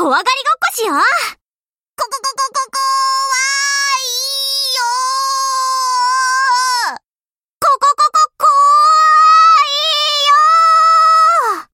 怖がりごっこしよう。